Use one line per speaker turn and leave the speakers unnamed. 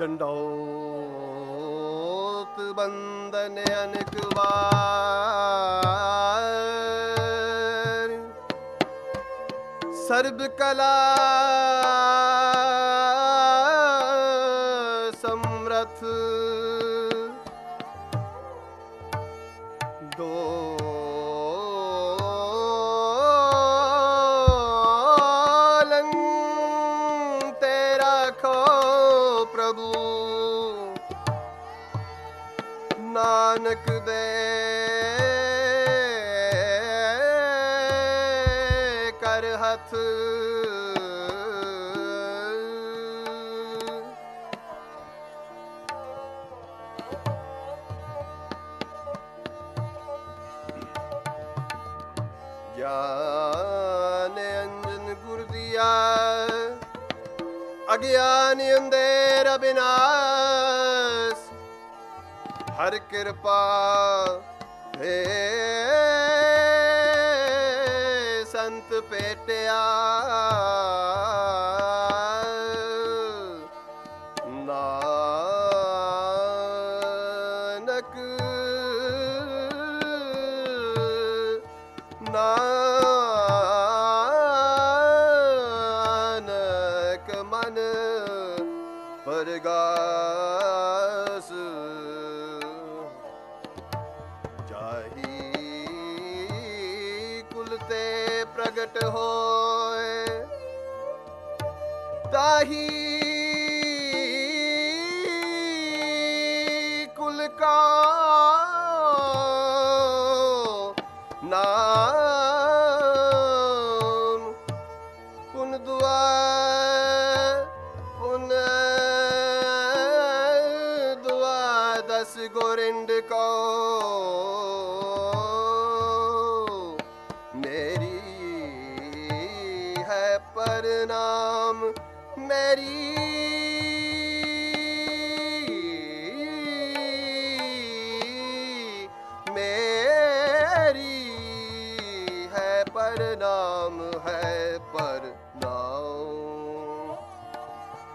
ਡੰਡੋਤ ਬੰਦਨ ਅਨਕ ਵਾਰ। ਸਰਬ ਕਲਾ ਪ੍ਰਭੂ ਨਾਨਕ ਦੇ ਕਰ ਹੱਥ। ਗਿਆਨ ਅੰਜਨ ਗੁਰ ਦੀਆ ਅਗਿਆਨ ਅੰਧੇਰ ਬਿਨਾਸ਼ ਹਰ ਕਿਰਪਾ ਹੈ ਸੰਤ ਪੇਟਿਆ। ਨਾਨਕ ਨਾਨਕ ਪਰਗਾਸ ਜਾਹੀ ਕੁਲ ਤੇ ਪ੍ਰਗਟ ਹੋਏ ਤਾਹੀ ਕੁਲ ਕਾ ਨਾਮ ਪੁਨ ਦੁਆ ਰਸ ਗੋਰਿੰਡ ਕੋ। ਮੇਰੀ ਹੈ ਪਰਨਾਮ ਮੇਰੀ ਮੇਰੀ ਹੈ ਪਰਨਾਮ ਹੈ ਪਰ